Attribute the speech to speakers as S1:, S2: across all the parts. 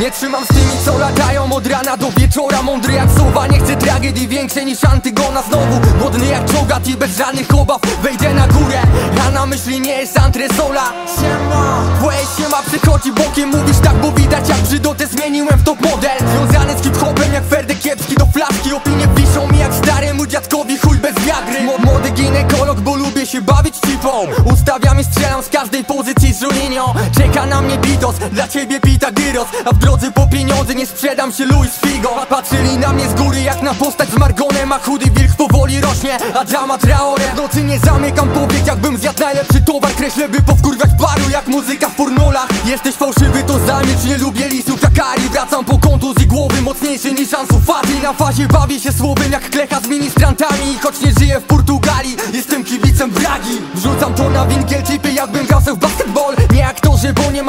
S1: Nie trzymam z tymi co latają od rana do wieczora. Mądry jak sowa, nie chcę tragedii większej niż Antygona. Znowu głodny jak czogat i bez żadnych obaw. Wejdę na górę, a na myśli nie jest antresola Siema, Łej siema przychodzi bokiem Mówisz tak, bo widać jak brzydotę zmieniłem w top model. Związany z hip-hopem jak Ferdek Kiepski do flaszki. Opinie wiszą mi jak staremu dziadkowi chuj bez wiagry. Młody ginekolog, bo lubię się bawić cipą Ustawiam i strzelam z każdej pozycji Juninho Czeka na mnie Bitos, dla ciebie pita gyros. A w drodze po pieniądze nie sprzedam się Louis Figo. Patrzyli na mnie z góry jak na postać z Margonem A chudy wilk powoli rośnie, a drama Traore W nocy nie zamykam powiek jakbym zjadł najlepszy towar. Kreślę by powkurwać paru jak muzyka w pornolach Jesteś fałszywy to zamilcz, nie lubię lisów jak Kari. Wracam po kontuzji głowy, mocniejszy niż Ansu Fati. Na fazie bawię się słowem jak klecha z ministrantami. Choć nie żyję w Portugalii, jestem kibicem Bragi. Wrzucam to na winkiel jakbym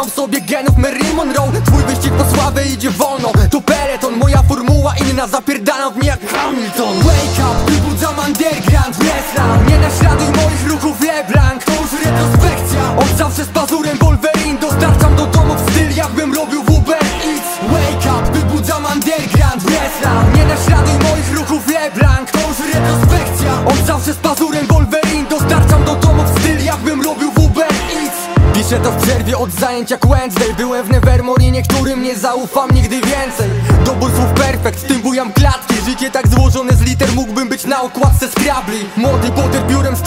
S1: mam w sobie genów Marilyn Monroe. Twój wyścig po sławę idzie wolno. To peleton, moja formuła inna Zapierdalam w nie jak Hamilton. Wake up, wybudzam underground wrestler Nie naśladuj moich ruchów LeBlanc. To już retrospekcja. Od zawsze z pazurem Wolverine. Dostarczam do domów styl jakbym robił w Uber Eats Wake up, wybudzam underground wrestler Nie naśladuj moich ruchów LeBlanc. To już retrospekcja. Od zawsze z pazurem Piszę to w przerwie od zajęć jak Wednesday. Byłem w Nevermore i niektórym nie zaufam nigdy więcej. Dobór słów perfekt, tym bujam klatki. Życie tak złożone z liter mógłbym być na okładce Scrabli Młody poter biurem z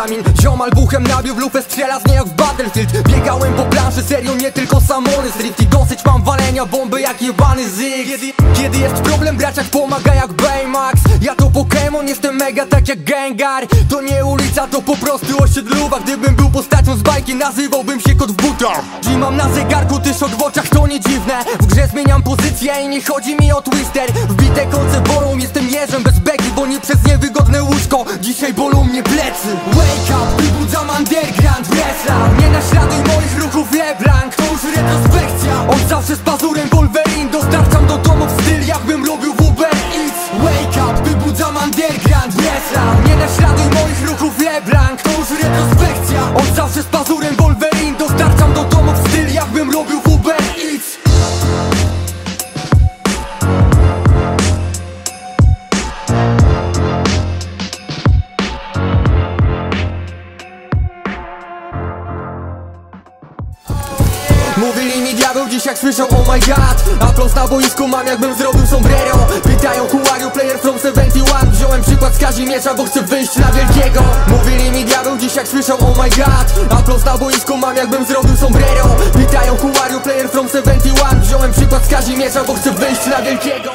S1: pergamin Ziomal buchem nabił w lufę strzela z niej jak w Battlefield. Biegałem po planszy serio nie tylko samony. Street i dosyć mam walenia bomby jak jebany zyg kiedy, kiedy jest problem braciak pomaga jak Baymax. Ja to Pokémon jestem mega tak jak Gengar. To nie ulica to po prostu osiedluwa Gdybym był postacią z bajki nazywałbym się kot w butach mam na zegarku ty szok w oczach to nie dziwne. W grze zmieniam pozycję i nie chodzi mi o twister. Wbite kolce bolą dzisiaj bolą mnie plecy. Wake up, Mi diabeł dziś jak słyszą oh my god. Aplauz na boisku mam jakbym zrobił sombrero. Pytają you? Player from 71 Wziąłem przykład z Kazimierza bo chcę wyjść na wielkiego. Mówili mi diabeł dziś jak słyszą oh my god. Aplauz na boisku mam jakbym zrobił sombrero. Pytają you? Player from 71 Wziąłem przykład z Kazimierza bo chcę wyjść na wielkiego